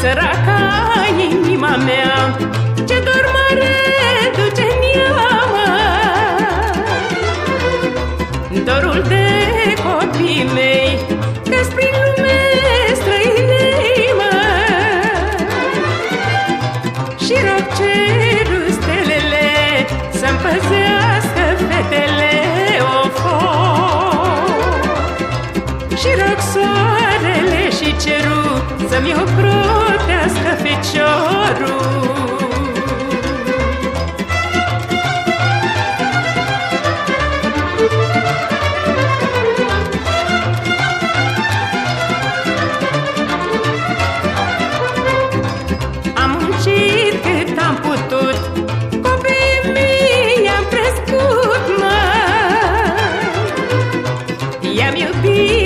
Săraca inima mea Dorul de copii mei că prin lume străinei, mă Și rog cerul stelele Să-mi păzească fetele of, Și rog soarele și cerul Să-mi ocrotească feciorul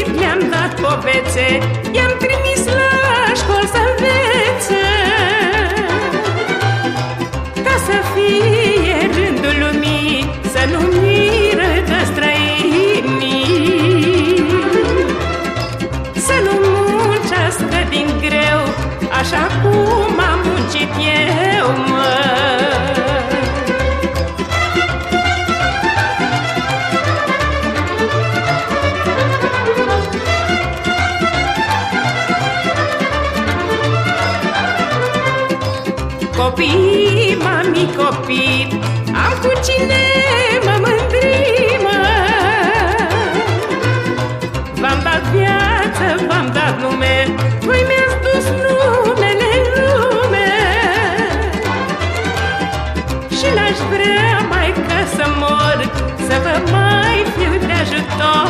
iubit, le-am dat povețe I-am trimis la școli să învețe. Ca să fie rândul lumii Să nu miră de străinii. Să nu muncească din greu Așa cum am muncit eu, Copii, mami, copii Am cu cine mă mândri, mă V-am dat viață, v-am dat nume Voi mi-ați dus numele în lume Și n-aș vrea mai ca să mor Să vă mai fiu de ajutor, oh, oh.